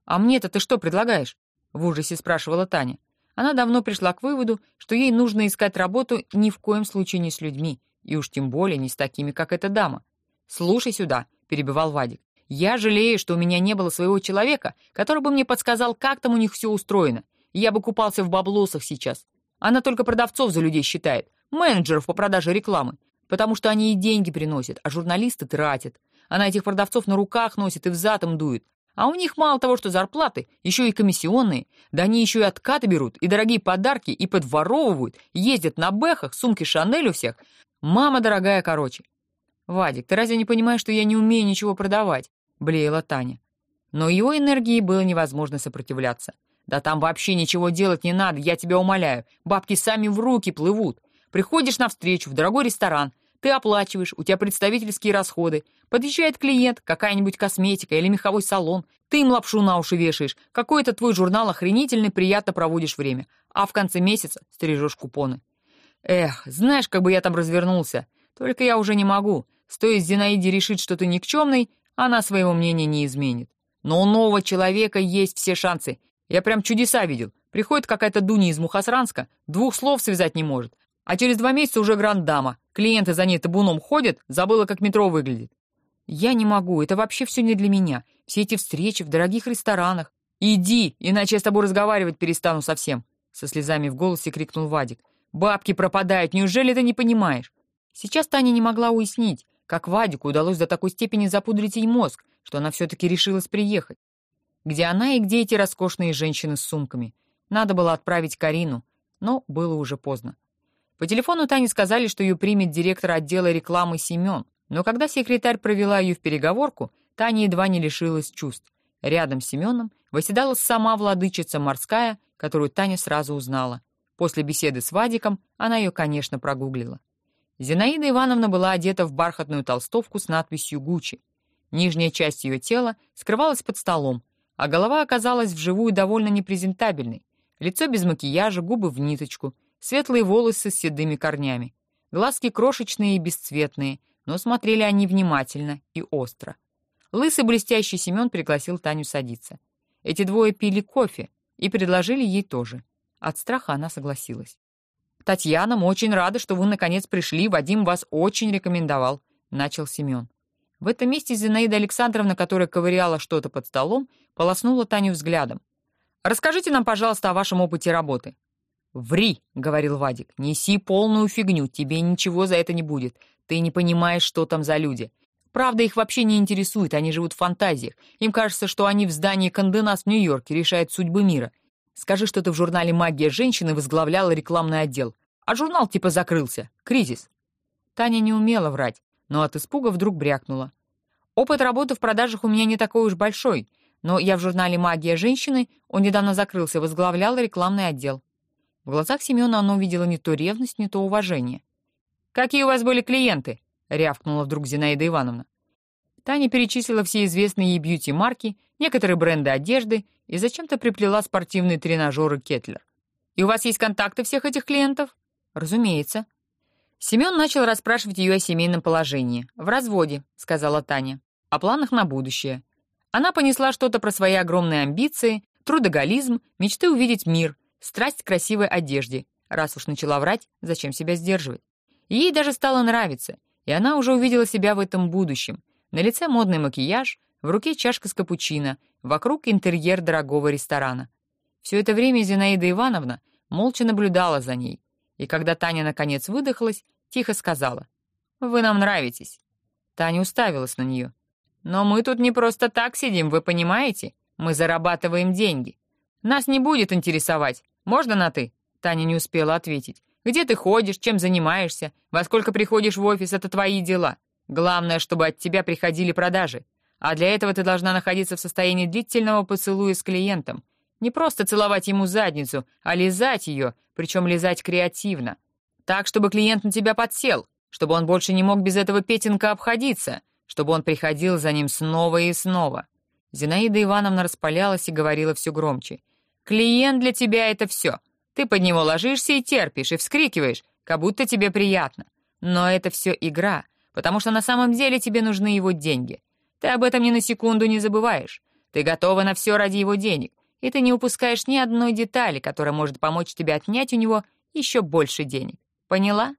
«А мне-то ты что предлагаешь?» — в ужасе спрашивала Таня. Она давно пришла к выводу, что ей нужно искать работу ни в коем случае не с людьми, и уж тем более не с такими, как эта дама. «Слушай сюда», — перебивал Вадик. «Я жалею, что у меня не было своего человека, который бы мне подсказал, как там у них все устроено. Я бы купался в баблосах сейчас. Она только продавцов за людей считает, менеджеров по продаже рекламы. потому что они и деньги приносят, а журналисты тратят. Она этих продавцов на руках носит и взад им дует. А у них мало того, что зарплаты, еще и комиссионные. Да они еще и откаты берут, и дорогие подарки, и подворовывают, ездят на бэхах, сумки Шанель у всех. Мама дорогая, короче. «Вадик, ты разве не понимаешь, что я не умею ничего продавать?» — блеяла Таня. Но его энергии было невозможно сопротивляться. «Да там вообще ничего делать не надо, я тебя умоляю. Бабки сами в руки плывут. Приходишь на встречу в дорогой ресторан, ты оплачиваешь, у тебя представительские расходы. Подъезжает клиент, какая-нибудь косметика или меховой салон. Ты им лапшу на уши вешаешь. Какой-то твой журнал охренительный, приятно проводишь время. А в конце месяца стрижешь купоны. Эх, знаешь, как бы я там развернулся. Только я уже не могу. Стоит Зинаиде решить, что ты никчемный, она своего мнения не изменит. Но у нового человека есть все шансы. Я прям чудеса видел. Приходит какая-то Дуня из Мухасранска, двух слов связать не может. А через два месяца уже гранд-дама. Клиенты за ней табуном ходят, забыла, как метро выглядит. Я не могу, это вообще все не для меня. Все эти встречи в дорогих ресторанах. Иди, иначе я с тобой разговаривать перестану совсем. Со слезами в голосе крикнул Вадик. Бабки пропадают, неужели ты не понимаешь? Сейчас Таня не могла уяснить, как Вадику удалось до такой степени запудрить ей мозг, что она все-таки решилась приехать. Где она и где эти роскошные женщины с сумками? Надо было отправить Карину, но было уже поздно. По телефону Тане сказали, что ее примет директор отдела рекламы Семен, но когда секретарь провела ее в переговорку, Таня едва не лишилась чувств. Рядом с Семеном восседала сама владычица морская, которую Таня сразу узнала. После беседы с Вадиком она ее, конечно, прогуглила. Зинаида Ивановна была одета в бархатную толстовку с надписью «Гуччи». Нижняя часть ее тела скрывалась под столом, а голова оказалась вживую довольно непрезентабельной. Лицо без макияжа, губы в ниточку — Светлые волосы с седыми корнями. Глазки крошечные и бесцветные, но смотрели они внимательно и остро. Лысый блестящий Семен пригласил Таню садиться. Эти двое пили кофе и предложили ей тоже. От страха она согласилась. «Татьяна, мы очень рады, что вы наконец пришли. Вадим вас очень рекомендовал», — начал Семен. В этом месте Зинаида Александровна, которая ковыряла что-то под столом, полоснула Таню взглядом. «Расскажите нам, пожалуйста, о вашем опыте работы. «Ври», — говорил Вадик, — «неси полную фигню, тебе ничего за это не будет. Ты не понимаешь, что там за люди. Правда, их вообще не интересует, они живут в фантазиях. Им кажется, что они в здании Конденас в Нью-Йорке решают судьбы мира. Скажи, что ты в журнале «Магия женщины» возглавляла рекламный отдел. А журнал типа закрылся. Кризис». Таня не умела врать, но от испуга вдруг брякнула. «Опыт работы в продажах у меня не такой уж большой, но я в журнале «Магия женщины», он недавно закрылся, возглавляла рекламный отдел». В глазах Семена она увидела не то ревность, не то уважение. «Какие у вас были клиенты?» — рявкнула вдруг Зинаида Ивановна. Таня перечислила все известные ей бьюти-марки, некоторые бренды одежды и зачем-то приплела спортивные тренажеры Кетлер. «И у вас есть контакты всех этих клиентов?» «Разумеется». Семен начал расспрашивать ее о семейном положении. «В разводе», — сказала Таня. «О планах на будущее». Она понесла что-то про свои огромные амбиции, трудоголизм, мечты увидеть мир, Страсть к красивой одежде. Раз уж начала врать, зачем себя сдерживать? ей даже стало нравиться, и она уже увидела себя в этом будущем. На лице модный макияж, в руке чашка с капучино, вокруг интерьер дорогого ресторана. Все это время Зинаида Ивановна молча наблюдала за ней, и когда Таня наконец выдохлась, тихо сказала, «Вы нам нравитесь». Таня уставилась на нее. «Но мы тут не просто так сидим, вы понимаете? Мы зарабатываем деньги. Нас не будет интересовать, можно на «ты»?» Таня не успела ответить. «Где ты ходишь, чем занимаешься, во сколько приходишь в офис — это твои дела. Главное, чтобы от тебя приходили продажи. А для этого ты должна находиться в состоянии длительного поцелуя с клиентом. Не просто целовать ему задницу, а лизать ее, причем лизать креативно. Так, чтобы клиент на тебя подсел, чтобы он больше не мог без этого петинка обходиться, чтобы он приходил за ним снова и снова». Зинаида Ивановна распалялась и говорила все громче. Клиент для тебя — это все. Ты под него ложишься и терпишь, и вскрикиваешь, как будто тебе приятно. Но это все игра, потому что на самом деле тебе нужны его деньги. Ты об этом ни на секунду не забываешь. Ты готова на все ради его денег, и ты не упускаешь ни одной детали, которая может помочь тебе отнять у него еще больше денег. Поняла?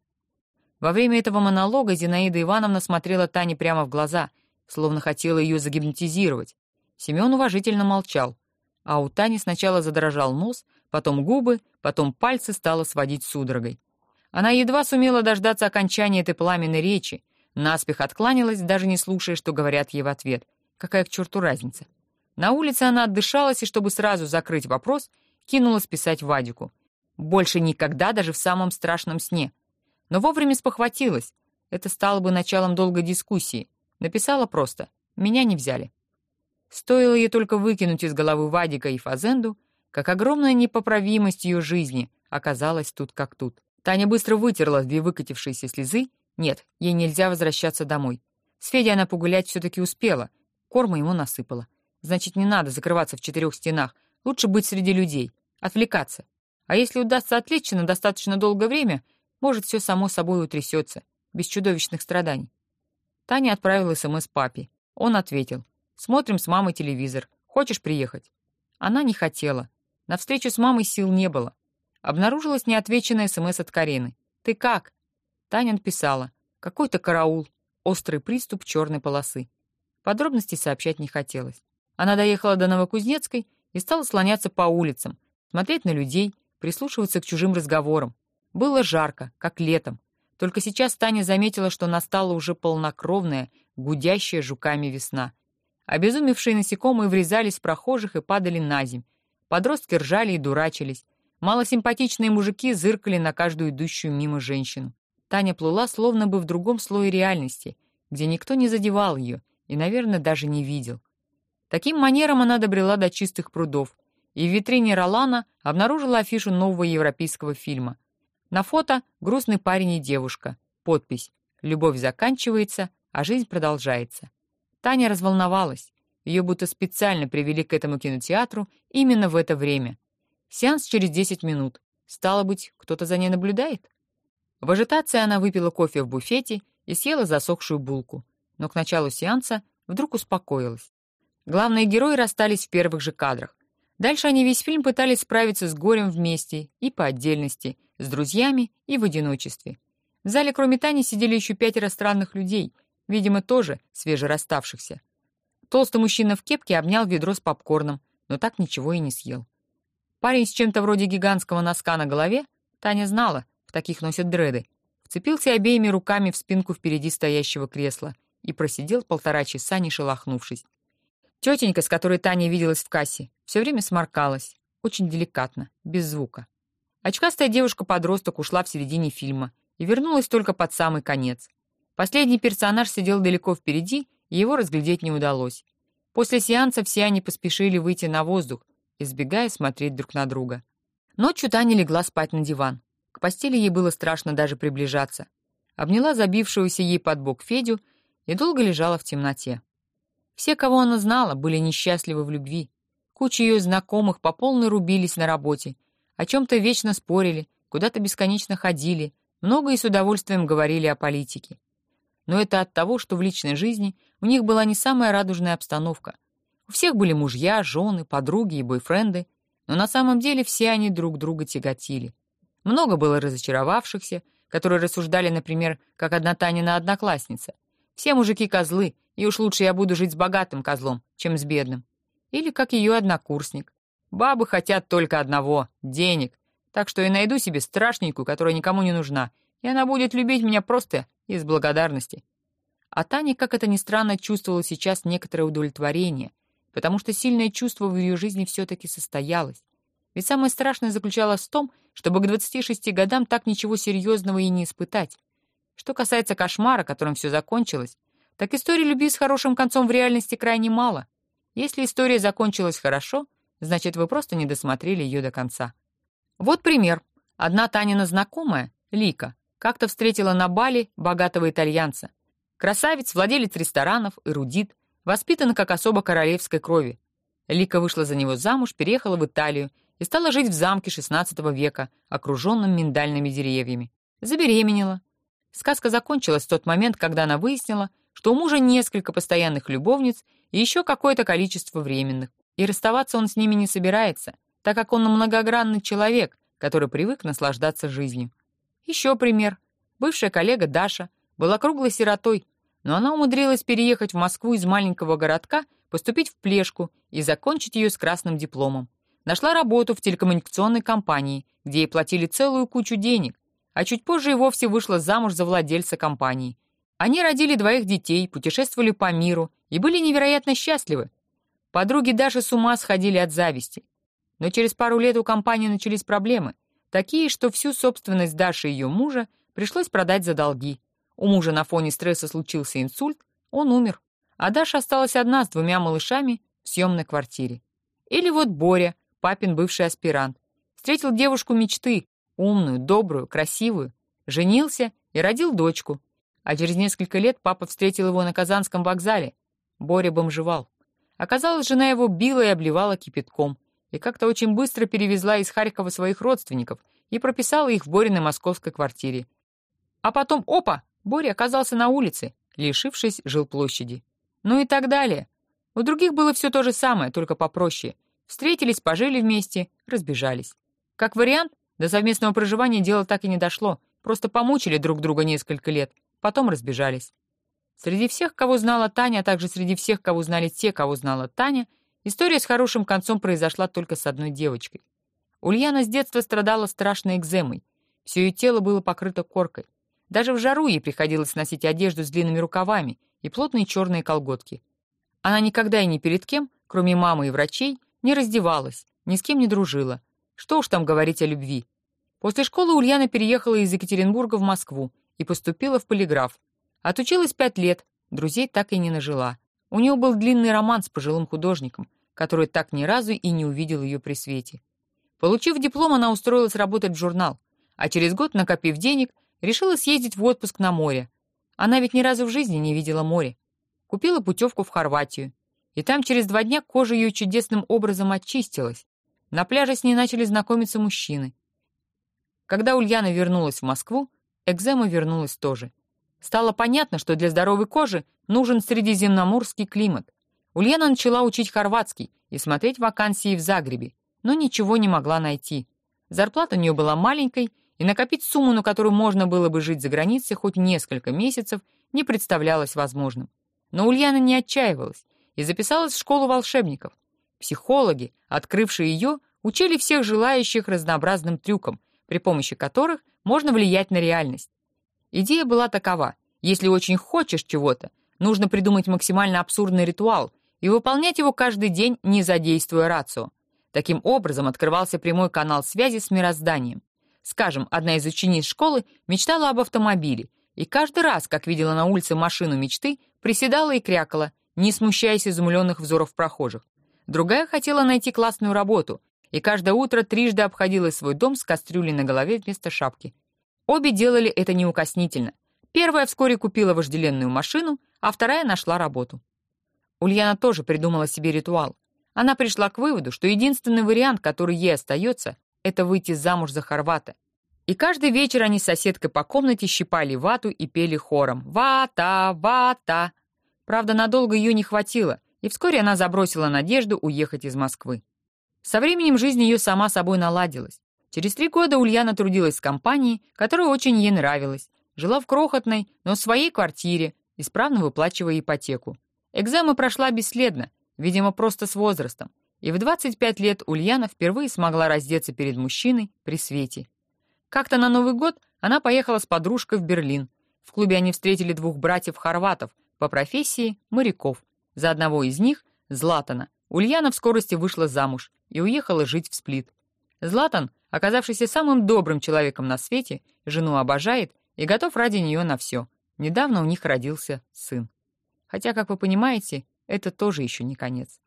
Во время этого монолога Зинаида Ивановна смотрела Тане прямо в глаза, словно хотела ее загипнотизировать. Семен уважительно молчал. А у Тани сначала задрожал нос, потом губы, потом пальцы стало сводить судорогой. Она едва сумела дождаться окончания этой пламенной речи, наспех откланялась, даже не слушая, что говорят ей в ответ. Какая к черту разница? На улице она отдышалась и, чтобы сразу закрыть вопрос, кинулась писать Вадику. Больше никогда, даже в самом страшном сне. Но вовремя спохватилась. Это стало бы началом долгой дискуссии. Написала просто «Меня не взяли». Стоило ей только выкинуть из головы Вадика и Фазенду, как огромная непоправимость ее жизни оказалась тут как тут. Таня быстро вытерла две выкатившиеся слезы. Нет, ей нельзя возвращаться домой. С Федей она погулять все-таки успела. Корма ему насыпала. Значит, не надо закрываться в четырех стенах. Лучше быть среди людей. Отвлекаться. А если удастся отвлечься на достаточно долгое время, может, все само собой утрясется, без чудовищных страданий. Таня отправила СМС папе. Он ответил. «Смотрим с мамой телевизор. Хочешь приехать?» Она не хотела. На встречу с мамой сил не было. Обнаружилась неотвеченная СМС от Карины. «Ты как?» Таня написала. «Какой-то караул. Острый приступ черной полосы». Подробностей сообщать не хотелось. Она доехала до Новокузнецкой и стала слоняться по улицам, смотреть на людей, прислушиваться к чужим разговорам. Было жарко, как летом. Только сейчас Таня заметила, что настала уже полнокровная, гудящая жуками весна. Обезумевшие насекомые врезались в прохожих и падали на земь. Подростки ржали и дурачились. Малосимпатичные мужики зыркали на каждую идущую мимо женщину. Таня плыла словно бы в другом слое реальности, где никто не задевал ее и, наверное, даже не видел. Таким манером она добрела до чистых прудов, и в витрине Ролана обнаружила афишу нового европейского фильма. На фото грустный парень и девушка. Подпись «Любовь заканчивается, а жизнь продолжается». Таня разволновалась. Ее будто специально привели к этому кинотеатру именно в это время. Сеанс через 10 минут. Стало быть, кто-то за ней наблюдает? В ажитации она выпила кофе в буфете и съела засохшую булку. Но к началу сеанса вдруг успокоилась. Главные герои расстались в первых же кадрах. Дальше они весь фильм пытались справиться с горем вместе и по отдельности, с друзьями и в одиночестве. В зале кроме Тани сидели еще пятеро странных людей, видимо, тоже свежерасставшихся. Толстый мужчина в кепке обнял ведро с попкорном, но так ничего и не съел. Парень с чем-то вроде гигантского носка на голове, Таня знала, в таких носят дреды, вцепился обеими руками в спинку впереди стоящего кресла и просидел полтора часа, не шелохнувшись. Тетенька, с которой Таня виделась в кассе, все время сморкалась, очень деликатно, без звука. Очкастая девушка-подросток ушла в середине фильма и вернулась только под самый конец. Последний персонаж сидел далеко впереди, и его разглядеть не удалось. После сеанса все они поспешили выйти на воздух, избегая смотреть друг на друга. Ночью Таня легла спать на диван. К постели ей было страшно даже приближаться. Обняла забившегося ей под бок Федю и долго лежала в темноте. Все, кого она знала, были несчастливы в любви. Куча ее знакомых по полной рубились на работе, о чем-то вечно спорили, куда-то бесконечно ходили, много и с удовольствием говорили о политике. Но это от того, что в личной жизни у них была не самая радужная обстановка. У всех были мужья, жены, подруги и бойфренды, но на самом деле все они друг друга тяготили. Много было разочаровавшихся, которые рассуждали, например, как одна Танина одноклассница. Все мужики козлы, и уж лучше я буду жить с богатым козлом, чем с бедным. Или как ее однокурсник. Бабы хотят только одного — денег, так что я найду себе страшненькую, которая никому не нужна, и она будет любить меня просто из благодарности. А Таня, как это ни странно, чувствовала сейчас некоторое удовлетворение, потому что сильное чувство в ее жизни все-таки состоялось. Ведь самое страшное заключалось в том, чтобы к 26 годам так ничего серьезного и не испытать. Что касается кошмара, которым все закончилось, так истории любви с хорошим концом в реальности крайне мало. Если история закончилась хорошо, значит, вы просто не досмотрели ее до конца. Вот пример. Одна Танина знакомая, Лика, как-то встретила на Бали богатого итальянца. Красавец, владелец ресторанов, эрудит, воспитан как особо королевской крови. Лика вышла за него замуж, переехала в Италию и стала жить в замке XVI века, окруженном миндальными деревьями. Забеременела. Сказка закончилась в тот момент, когда она выяснила, что у мужа несколько постоянных любовниц и еще какое-то количество временных, и расставаться он с ними не собирается, так как он многогранный человек, который привык наслаждаться жизнью. Еще пример. Бывшая коллега Даша была круглой сиротой, но она умудрилась переехать в Москву из маленького городка, поступить в плешку и закончить ее с красным дипломом. Нашла работу в телекоммуникационной компании, где ей платили целую кучу денег. а чуть позже и вовсе вышла замуж за владельца компании. Они родили двоих детей, путешествовали по миру и были невероятно счастливы. Подруги даже с ума сходили от зависти. Но через пару лет у компании начались проблемы, такие, что всю собственность Даши и ее мужа пришлось продать за долги. У мужа на фоне стресса случился инсульт, он умер, а Даша осталась одна с двумя малышами в съемной квартире. Или вот Боря, папин бывший аспирант, встретил девушку мечты, умную, добрую, красивую, женился и родил дочку. А через несколько лет папа встретил его на Казанском вокзале. Боря бомжевал. Оказалось, жена его била и обливала кипятком, и как-то очень быстро перевезла из Харькова своих родственников и прописала их в Бориной московской квартире. А потом, опа, Боря оказался на улице, лишившись жилплощади. Ну и так далее. У других было все то же самое, только попроще. Встретились, пожили вместе, разбежались. Как вариант, до совместного проживания дело так и не дошло, просто помучили друг друга несколько лет, потом разбежались. Среди всех, кого знала Таня, а также среди всех, кого знали те, кого знала Таня, история с хорошим концом произошла только с одной девочкой. Ульяна с детства страдала страшной экземой. Все ее тело было покрыто коркой. Даже в жару ей приходилось носить одежду с длинными рукавами и плотные черные колготки. Она никогда и ни перед кем, кроме мамы и врачей, не раздевалась, ни с кем не дружила. Что уж там говорить о любви. После школы Ульяна переехала из Екатеринбурга в Москву и поступила в полиграф, Отучилась пять лет, друзей так и не нажила. У нее был длинный роман с пожилым художником, который так ни разу и не увидел ее при свете. Получив диплом, она устроилась работать в журнал, а через год, накопив денег, решила съездить в отпуск на море. Она ведь ни разу в жизни не видела море. Купила путевку в Хорватию. И там через два дня кожа ее чудесным образом очистилась. На пляже с ней начали знакомиться мужчины. Когда Ульяна вернулась в Москву, экзема вернулась тоже. Стало понятно, что для здоровой кожи нужен средиземноморский климат. Ульяна начала учить хорватский и смотреть вакансии в Загребе, но ничего не могла найти. Зарплата у нее была маленькой, и накопить сумму, на которую можно было бы жить за границей хоть несколько месяцев, не представлялось возможным. Но Ульяна не отчаивалась и записалась в школу волшебников. Психологи, открывшие ее, учили всех желающих разнообразным трюкам, при помощи которых можно влиять на реальность. Идея была такова. Если очень хочешь чего-то, нужно придумать максимально абсурдный ритуал и выполнять его каждый день, не задействуя рацию. Таким образом открывался прямой канал связи с мирозданием. Скажем, одна из учениц школы мечтала об автомобиле, и каждый раз, как видела на улице машину мечты, приседала и крякала, не смущаясь изумленных взоров прохожих. Другая хотела найти классную работу, и каждое утро трижды обходила свой дом с кастрюлей на голове вместо шапки. Обе делали это неукоснительно. Первая вскоре купила вожделенную машину, а вторая нашла работу. Ульяна тоже придумала себе ритуал. Она пришла к выводу, что единственный вариант, который ей остается, это выйти замуж за хорвата. И каждый вечер они с соседкой по комнате щипали вату и пели хором «Вата! Вата!». Правда, надолго ее не хватило, и вскоре она забросила надежду уехать из Москвы. Со временем жизнь ее сама собой наладилась. Через три года Ульяна трудилась в компании, которая очень ей нравилась, жила в крохотной, но своей квартире, исправно выплачивая ипотеку. Экзема прошла бесследно, видимо, просто с возрастом, и в 25 лет Ульяна впервые смогла раздеться перед мужчиной при свете. Как-то на Новый год она поехала с подружкой в Берлин. В клубе они встретили двух братьев-хорватов, по профессии моряков. За одного из них, Златана, Ульяна в скорости вышла замуж и уехала жить в Сплит. Златан оказавшийся самым добрым человеком на свете, жену обожает и готов ради нее на все. Недавно у них родился сын. Хотя, как вы понимаете, это тоже еще не конец.